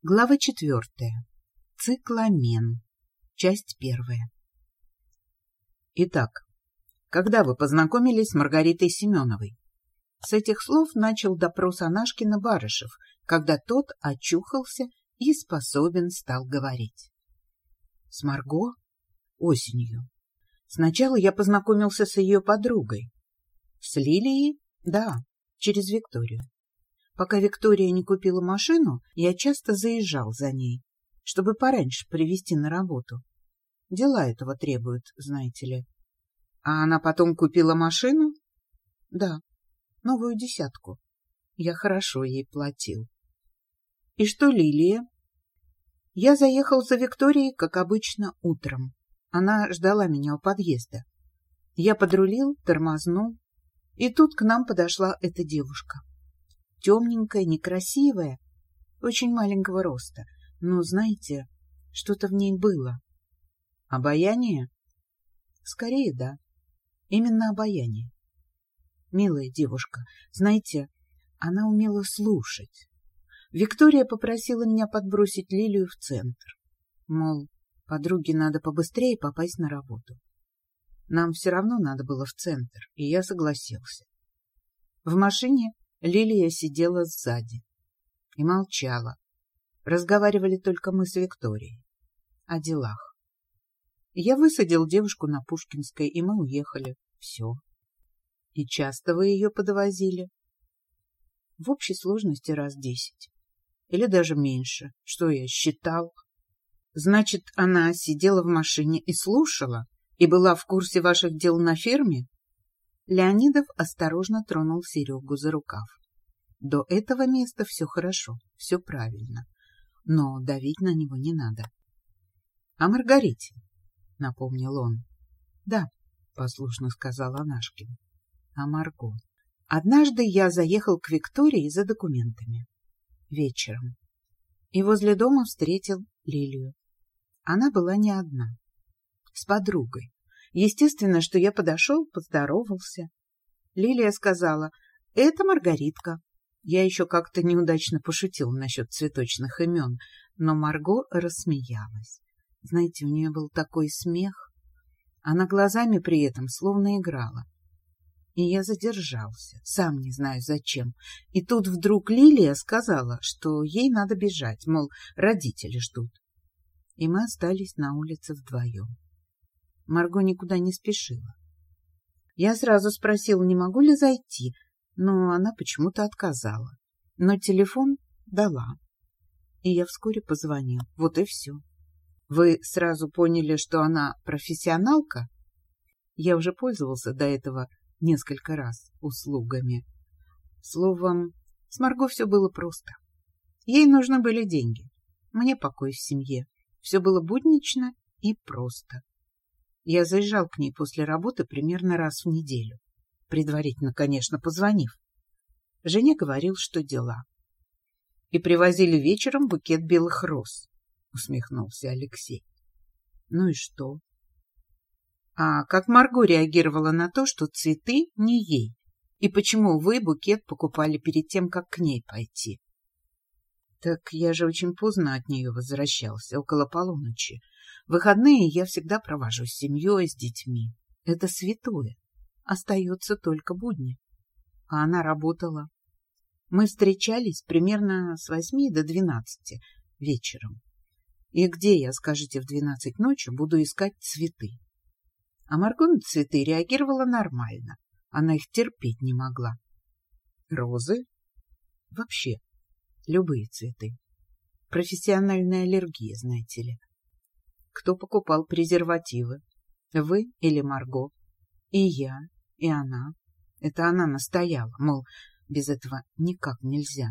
Глава четвертая. Цикламен. Часть первая. Итак, когда вы познакомились с Маргаритой Семеновой? С этих слов начал допрос Анашкина Барышев, когда тот очухался и способен стал говорить. С Марго? Осенью. Сначала я познакомился с ее подругой. С Лилией? Да, через Викторию. Пока Виктория не купила машину, я часто заезжал за ней, чтобы пораньше привезти на работу. Дела этого требуют, знаете ли. А она потом купила машину? Да, новую десятку. Я хорошо ей платил. И что Лилия? Я заехал за Викторией, как обычно, утром. Она ждала меня у подъезда. Я подрулил, тормознул, и тут к нам подошла эта девушка темненькая, некрасивая, очень маленького роста. Но, знаете, что-то в ней было. Обаяние? Скорее, да. Именно обаяние. Милая девушка, знаете, она умела слушать. Виктория попросила меня подбросить Лилию в центр. Мол, подруге надо побыстрее попасть на работу. Нам все равно надо было в центр, и я согласился. В машине Лилия сидела сзади и молчала. Разговаривали только мы с Викторией. О делах. Я высадил девушку на Пушкинской, и мы уехали. Все. И часто вы ее подвозили? В общей сложности раз десять. Или даже меньше. Что я считал? Значит, она сидела в машине и слушала? И была в курсе ваших дел на ферме? Леонидов осторожно тронул Серегу за рукав. До этого места все хорошо, все правильно, но давить на него не надо. — А Маргарите? — напомнил он. — Да, — послушно сказал Анашкин. — А Марго? Однажды я заехал к Виктории за документами. Вечером. И возле дома встретил Лилию. Она была не одна. С подругой. Естественно, что я подошел, поздоровался. Лилия сказала, это Маргаритка. Я еще как-то неудачно пошутил насчет цветочных имен, но Марго рассмеялась. Знаете, у нее был такой смех. Она глазами при этом словно играла. И я задержался, сам не знаю зачем. И тут вдруг Лилия сказала, что ей надо бежать, мол, родители ждут. И мы остались на улице вдвоем. Марго никуда не спешила. Я сразу спросил, не могу ли зайти, но она почему-то отказала. Но телефон дала. И я вскоре позвонил. Вот и все. Вы сразу поняли, что она профессионалка? Я уже пользовался до этого несколько раз услугами. Словом, с Марго все было просто. Ей нужны были деньги. Мне покой в семье. Все было буднично и просто. Я заезжал к ней после работы примерно раз в неделю, предварительно, конечно, позвонив. Женя говорил, что дела. И привозили вечером букет белых роз, усмехнулся Алексей. Ну и что? А как Марго реагировала на то, что цветы не ей? И почему вы букет покупали перед тем, как к ней пойти? Так я же очень поздно от нее возвращался, около полуночи. Выходные я всегда провожу с семьей, с детьми. Это святое. Остается только будни. А она работала. Мы встречались примерно с восьми до двенадцати вечером. И где я, скажите, в двенадцать ночи буду искать цветы? А Марго на цветы реагировала нормально. Она их терпеть не могла. Розы? Вообще, любые цветы. Профессиональная аллергия, знаете ли кто покупал презервативы. Вы или Марго? И я, и она. Это она настояла, мол, без этого никак нельзя.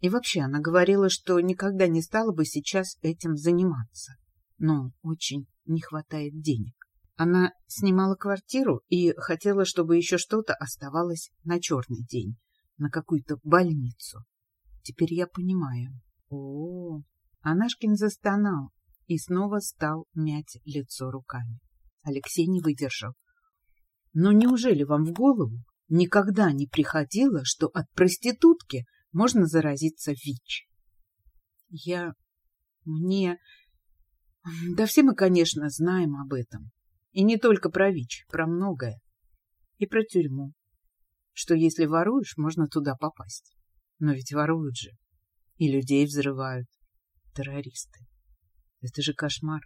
И вообще она говорила, что никогда не стала бы сейчас этим заниматься. Но очень не хватает денег. Она снимала квартиру и хотела, чтобы еще что-то оставалось на черный день, на какую-то больницу. Теперь я понимаю. О, -о, -о. Анашкин застонал, и снова стал мять лицо руками. Алексей не выдержал. Но неужели вам в голову никогда не приходило, что от проститутки можно заразиться ВИЧ? Я... Мне... Да все мы, конечно, знаем об этом. И не только про ВИЧ, про многое. И про тюрьму. Что если воруешь, можно туда попасть. Но ведь воруют же. И людей взрывают. Террористы. Это же кошмар.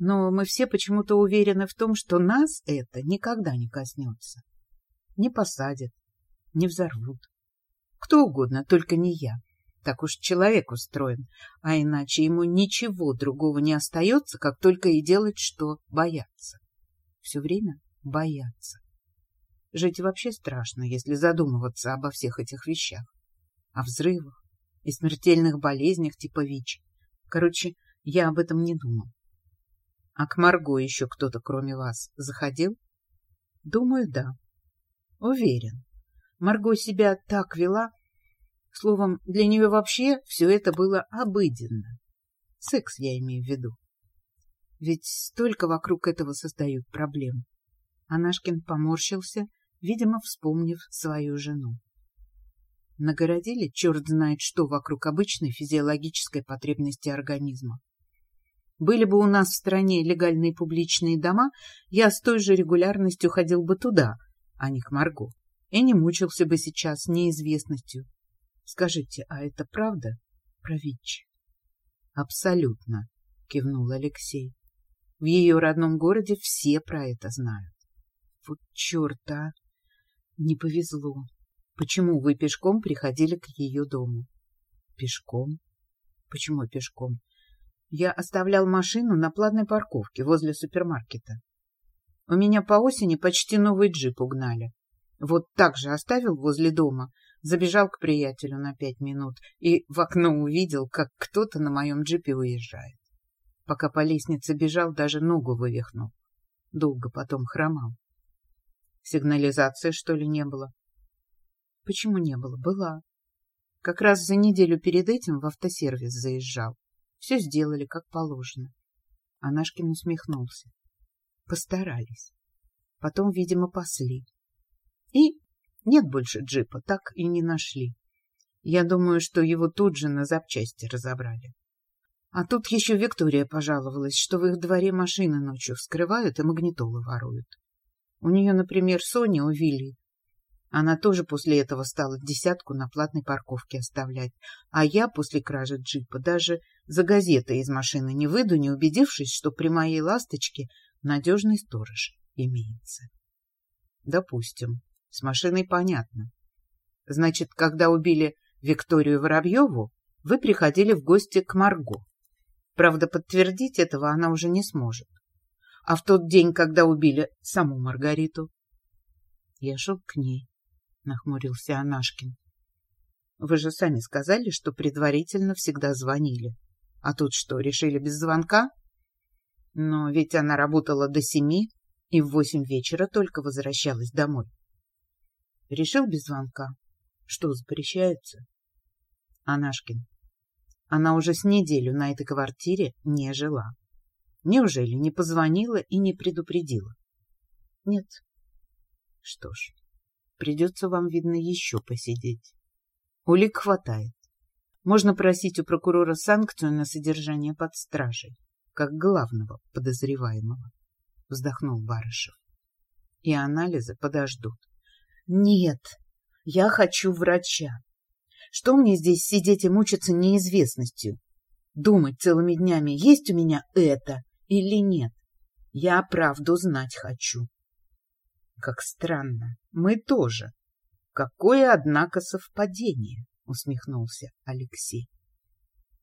Но мы все почему-то уверены в том, что нас это никогда не коснется. Не посадят, не взорвут. Кто угодно, только не я. Так уж человек устроен, а иначе ему ничего другого не остается, как только и делать, что бояться. Все время бояться. Жить вообще страшно, если задумываться обо всех этих вещах. О взрывах и смертельных болезнях типа ВИЧ. Короче, я об этом не думал. А к Марго еще кто-то, кроме вас, заходил? Думаю, да. Уверен. Марго себя так вела, Словом, для нее вообще все это было обыденно. Секс я имею в виду. Ведь столько вокруг этого создают проблем. Анашкин поморщился, видимо, вспомнив свою жену. Нагородили черт знает что вокруг обычной физиологической потребности организма. Были бы у нас в стране легальные публичные дома, я с той же регулярностью ходил бы туда, а не к Марго, и не мучился бы сейчас неизвестностью, Скажите, а это правда про? Абсолютно, кивнул Алексей. В ее родном городе все про это знают. Вот черт, а! Не повезло. Почему вы пешком приходили к ее дому? Пешком? Почему пешком? Я оставлял машину на платной парковке возле супермаркета. У меня по осени почти новый джип угнали. Вот так же оставил возле дома, Забежал к приятелю на пять минут и в окно увидел, как кто-то на моем джипе уезжает. Пока по лестнице бежал, даже ногу вывихнул. Долго потом хромал. Сигнализации, что ли, не было? Почему не было? Была. Как раз за неделю перед этим в автосервис заезжал. Все сделали, как положено. Анашкин усмехнулся. Постарались. Потом, видимо, пасли. И нет больше джипа, так и не нашли. Я думаю, что его тут же на запчасти разобрали. А тут еще Виктория пожаловалась, что в их дворе машины ночью вскрывают и магнитолы воруют. У нее, например, Соня увели. Она тоже после этого стала десятку на платной парковке оставлять. А я после кражи джипа даже за газетой из машины не выйду, не убедившись, что при моей ласточке надежный сторож имеется. Допустим. С машиной понятно. Значит, когда убили Викторию Воробьеву, вы приходили в гости к Марго. Правда, подтвердить этого она уже не сможет. А в тот день, когда убили саму Маргариту? Я шел к ней, нахмурился Анашкин. Вы же сами сказали, что предварительно всегда звонили. А тут что, решили без звонка? Но ведь она работала до семи и в восемь вечера только возвращалась домой. Решил без звонка. Что, запрещается? Анашкин. Она уже с неделю на этой квартире не жила. Неужели не позвонила и не предупредила? Нет. Что ж, придется вам, видно, еще посидеть. Улик хватает. Можно просить у прокурора санкцию на содержание под стражей, как главного подозреваемого, вздохнул Барышев. И анализы подождут. Нет, я хочу врача. Что мне здесь сидеть и мучиться неизвестностью? Думать целыми днями, есть у меня это или нет? Я правду знать хочу. Как странно. Мы тоже. Какое, однако, совпадение, усмехнулся Алексей.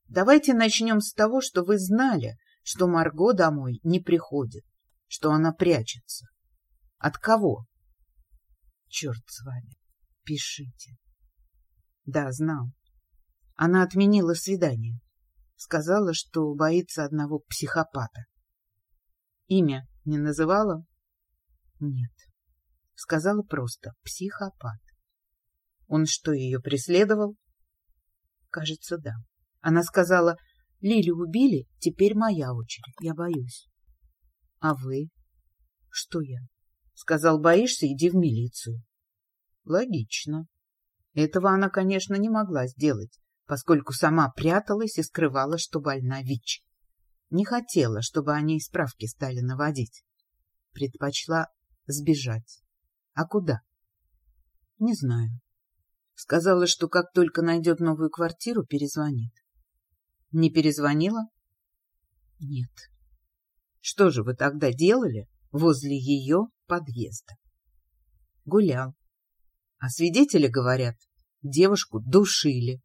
Давайте начнем с того, что вы знали, что Марго домой не приходит, что она прячется. От кого? Черт с вами. Пишите. Да, знал. Она отменила свидание. Сказала, что боится одного психопата. Имя не называла? Нет. Сказала просто «психопат». Он что, ее преследовал? Кажется, да. Она сказала, Лилю убили, теперь моя очередь, я боюсь. А вы? Что я? Сказал, боишься, иди в милицию. Логично. Этого она, конечно, не могла сделать, поскольку сама пряталась и скрывала, что больна ВИЧ. Не хотела, чтобы о ней справки стали наводить. Предпочла сбежать. А куда? Не знаю. Сказала, что как только найдет новую квартиру, перезвонит. Не перезвонила? Нет. Что же вы тогда делали возле ее подъезда? Гулял. А свидетели говорят, девушку душили.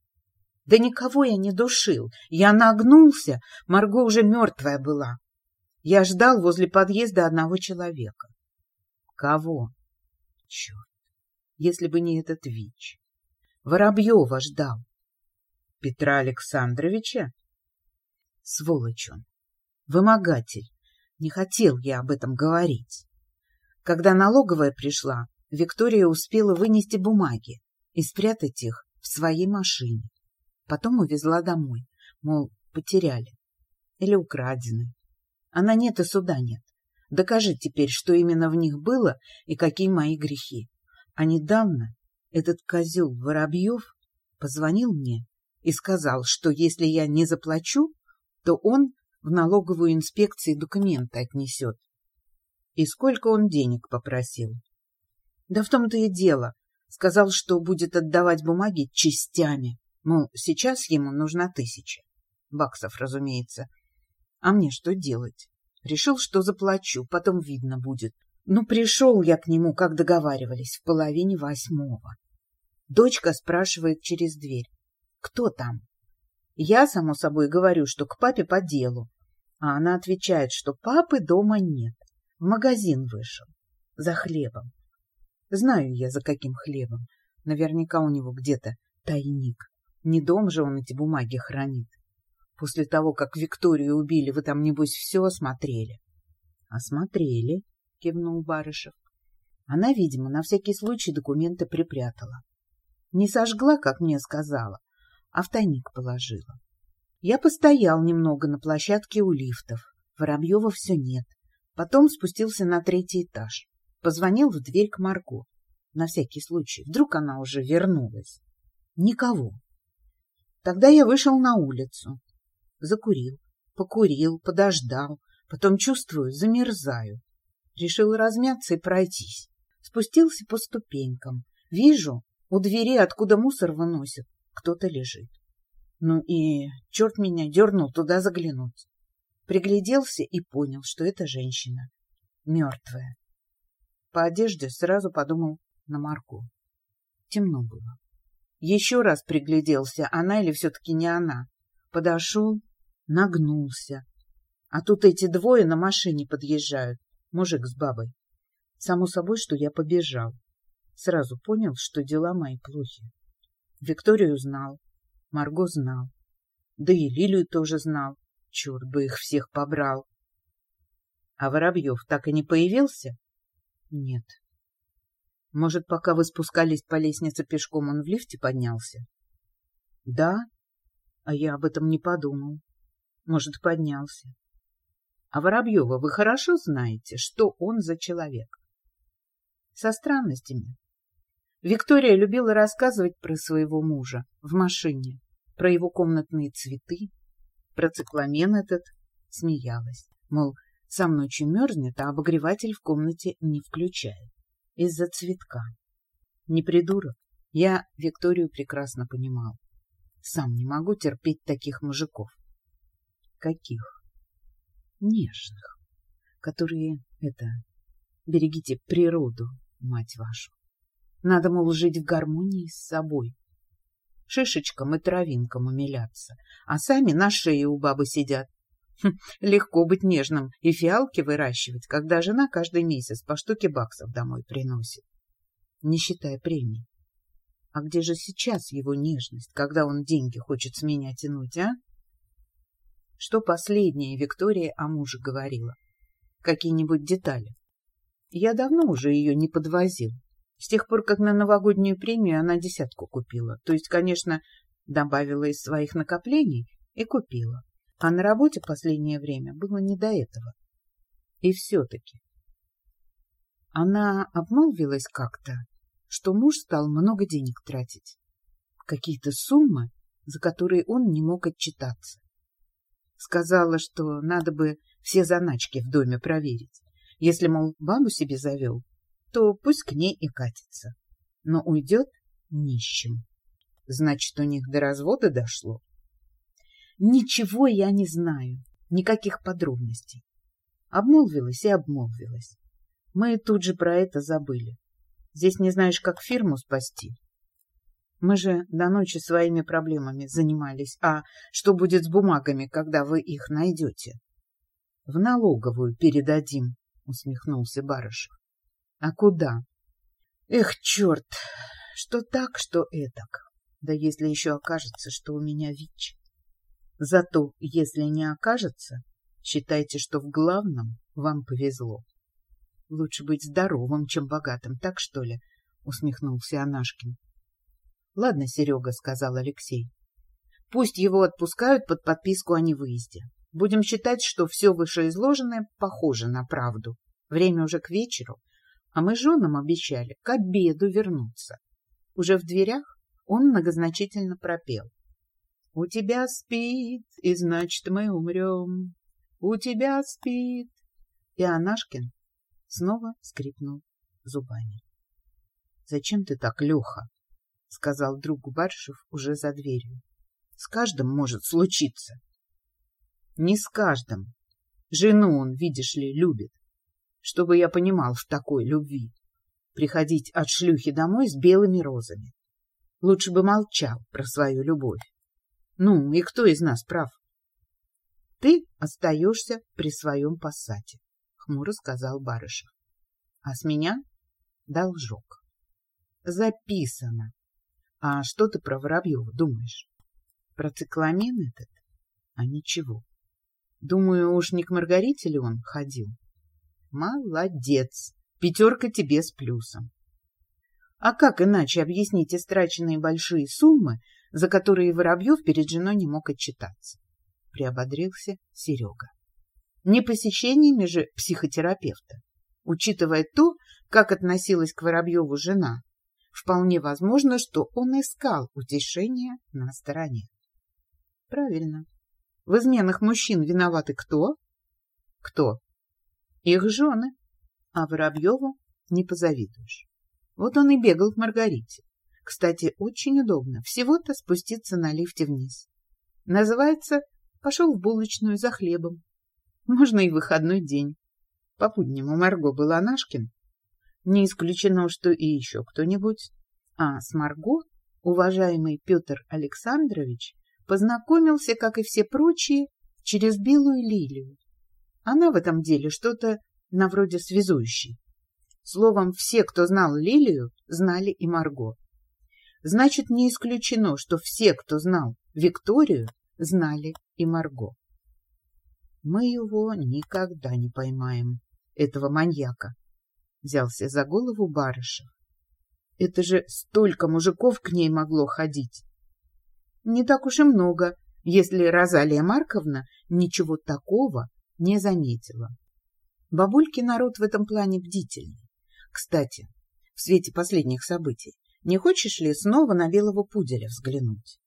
Да никого я не душил. Я нагнулся, Марго уже мертвая была. Я ждал возле подъезда одного человека. Кого? Черт, если бы не этот ВИЧ. Воробьева ждал. Петра Александровича? Сволочь он. Вымогатель. Не хотел я об этом говорить. Когда налоговая пришла, Виктория успела вынести бумаги и спрятать их в своей машине. Потом увезла домой, мол, потеряли. Или украдены. Она нет и суда нет. Докажи теперь, что именно в них было и какие мои грехи. А недавно этот козел Воробьев позвонил мне и сказал, что если я не заплачу, то он в налоговую инспекцию документы отнесет. И сколько он денег попросил? Да в том-то и дело. Сказал, что будет отдавать бумаги частями. Мол, сейчас ему нужна тысяча. Баксов, разумеется. А мне что делать? Решил, что заплачу, потом видно будет. Ну, пришел я к нему, как договаривались, в половине восьмого. Дочка спрашивает через дверь. Кто там? Я, само собой, говорю, что к папе по делу. А она отвечает, что папы дома нет. В магазин вышел. За хлебом. Знаю я, за каким хлебом. Наверняка у него где-то тайник. Не дом же он эти бумаги хранит. После того, как Викторию убили, вы там, небось, все осмотрели. — Осмотрели, — кивнул Барышев. Она, видимо, на всякий случай документы припрятала. Не сожгла, как мне сказала, а в тайник положила. Я постоял немного на площадке у лифтов. Воробьева все нет. Потом спустился на третий этаж. Позвонил в дверь к Марго. На всякий случай. Вдруг она уже вернулась. Никого. Тогда я вышел на улицу. Закурил, покурил, подождал. Потом, чувствую, замерзаю. Решил размяться и пройтись. Спустился по ступенькам. Вижу, у двери, откуда мусор выносят, кто-то лежит. Ну и черт меня дернул туда заглянуть. Пригляделся и понял, что это женщина. Мертвая. По одежде сразу подумал на Марку. Темно было. Еще раз пригляделся, она или все-таки не она. Подошел, нагнулся. А тут эти двое на машине подъезжают, мужик с бабой. Само собой, что я побежал. Сразу понял, что дела мои плохи. Викторию знал, Марго знал. Да и Лилию тоже знал. Черт бы их всех побрал. А Воробьев так и не появился? Нет. Может, пока вы спускались по лестнице пешком, он в лифте поднялся? Да, а я об этом не подумал. Может, поднялся. А Воробьева вы хорошо знаете, что он за человек? Со странностями. Виктория любила рассказывать про своего мужа в машине, про его комнатные цветы, про цикламен этот, смеялась. Мол, сам ночью мерзнет, а обогреватель в комнате не включает из-за цветка. Не придурок. Я Викторию прекрасно понимал. Сам не могу терпеть таких мужиков. Каких? Нежных. Которые, это, берегите природу, мать вашу. Надо, мол, жить в гармонии с собой. Шишечкам и травинкам умиляться, а сами на шее у бабы сидят, Хм, легко быть нежным и фиалки выращивать, когда жена каждый месяц по штуке баксов домой приносит, не считая премий. А где же сейчас его нежность, когда он деньги хочет с меня тянуть, а? Что последнее Виктория о муже говорила? Какие-нибудь детали? Я давно уже ее не подвозил. С тех пор, как на новогоднюю премию она десятку купила. То есть, конечно, добавила из своих накоплений и купила. А на работе последнее время было не до этого. И все-таки. Она обмолвилась как-то, что муж стал много денег тратить. Какие-то суммы за которые он не мог отчитаться. Сказала, что надо бы все заначки в доме проверить. Если, мол, бабу себе завел, то пусть к ней и катится. Но уйдет нищим. Значит, у них до развода дошло? Ничего я не знаю, никаких подробностей. Обмолвилась и обмолвилась. Мы тут же про это забыли. Здесь не знаешь, как фирму спасти. Мы же до ночи своими проблемами занимались. А что будет с бумагами, когда вы их найдете? — В налоговую передадим, — усмехнулся Барышев. — А куда? — Эх, черт! Что так, что этак. Да если еще окажется, что у меня ВИЧ. Зато, если не окажется, считайте, что в главном вам повезло. Лучше быть здоровым, чем богатым, так что ли? — усмехнулся Анашкин. — Ладно, Серега, — сказал Алексей. — Пусть его отпускают под подписку о невыезде. Будем считать, что все вышеизложенное похоже на правду. Время уже к вечеру, а мы женам обещали к обеду вернуться. Уже в дверях он многозначительно пропел. — У тебя спит, и значит мы умрем. У тебя спит. И Анашкин снова скрипнул зубами. — Зачем ты так, Леха? — сказал другу Баршев уже за дверью. — С каждым может случиться. — Не с каждым. Жену он, видишь ли, любит. Чтобы я понимал в такой любви. Приходить от шлюхи домой с белыми розами. Лучше бы молчал про свою любовь. Ну, и кто из нас прав? — Ты остаешься при своем пассате, — хмуро сказал Барышев. — А с меня должок. — Записано. А что ты про Воробьева думаешь? Про цикламен этот? А ничего. Думаю, уж не к Маргарите ли он ходил? Молодец. Пятерка тебе с плюсом. А как иначе объяснить истраченные большие суммы, за которые Воробьев перед женой не мог отчитаться? Приободрился Серега. Не посещениями же психотерапевта. Учитывая то, как относилась к Воробьеву жена, вполне возможно, что он искал утешения на стороне. Правильно. В изменах мужчин виноваты кто? Кто? Их жены. А Воробьеву не позавидуешь. Вот он и бегал к Маргарите. Кстати, очень удобно. Всего-то спуститься на лифте вниз. Называется «Пошел в булочную за хлебом». Можно и выходной день. По будням у Марго был Анашкин. Не исключено, что и еще кто-нибудь. А с Марго уважаемый Петр Александрович познакомился, как и все прочие, через белую лилию. Она в этом деле что-то на вроде связующей. Словом, все, кто знал Лилию, знали и Марго. Значит, не исключено, что все, кто знал Викторию, знали и Марго. Мы его никогда не поймаем, этого маньяка, взялся за голову Барышев. Это же столько мужиков к ней могло ходить. Не так уж и много, если Розалия Марковна ничего такого не заметила. Бабульки народ в этом плане бдительный. Кстати, в свете последних событий, не хочешь ли снова на белого пуделя взглянуть?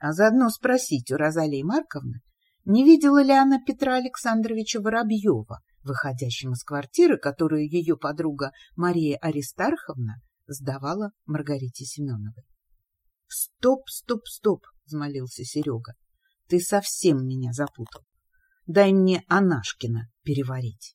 А заодно спросить у Розалии Марковны, не видела ли она Петра Александровича Воробьева, выходящим из квартиры, которую ее подруга Мария Аристарховна сдавала Маргарите Семеновой. — Стоп, стоп, стоп, — взмолился Серега. — Ты совсем меня запутал. Дай мне Анашкина переварить.